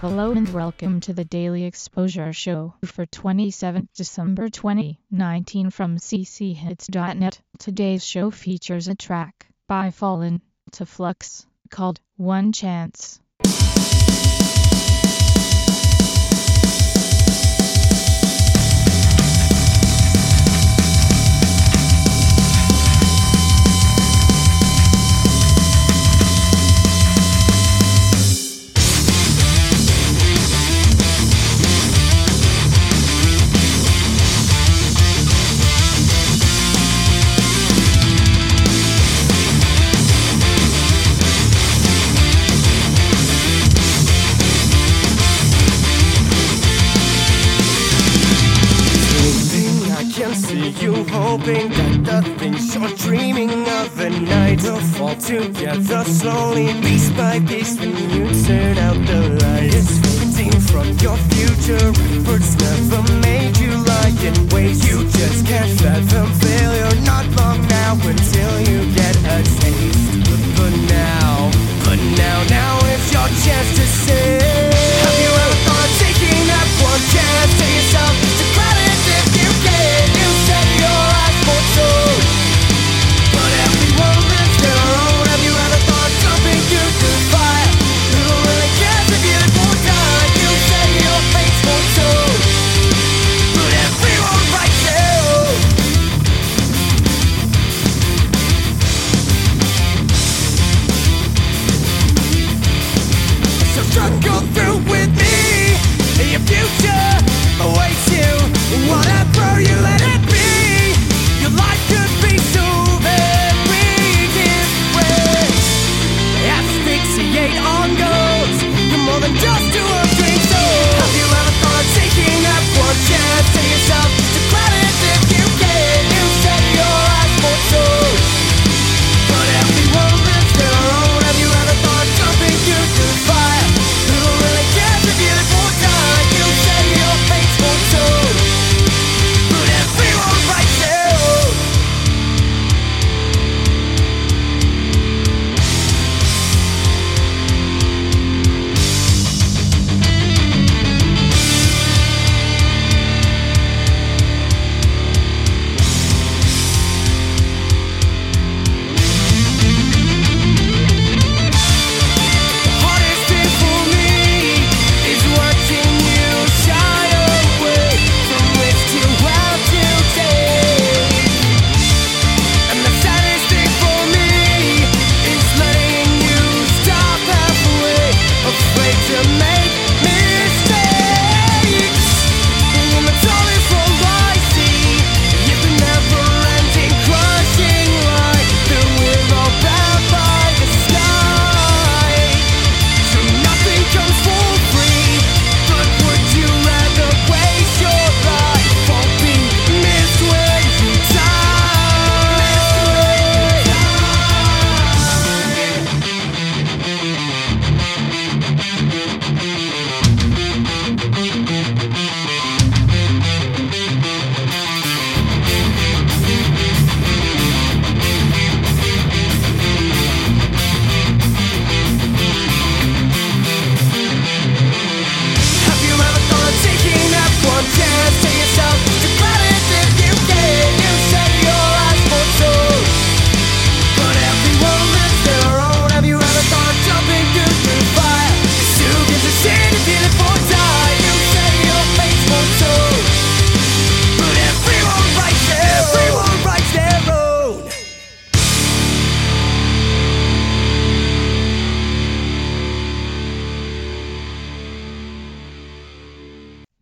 Hello and welcome to the Daily Exposure Show for 27th December 2019 from cchits.net. Today's show features a track by Fallen to Flux called One Chance. You hoping that the things you're dreaming of at night will fall together slowly, piece by piece, when you turn out the light. It's fading from your future. Efforts never made you lie in wait. You just can't fathom failure. Just two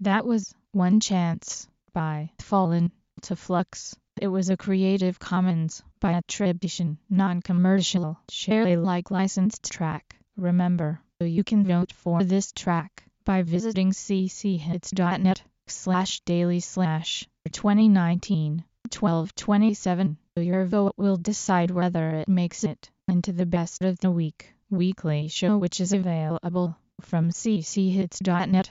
That was One Chance by Fallen to Flux. It was a Creative Commons by attribution, non-commercial, share Alike licensed track. Remember, you can vote for this track by visiting cchits.net slash daily slash 2019 1227. Your vote will decide whether it makes it into the best of the week weekly show which is available from cchits.net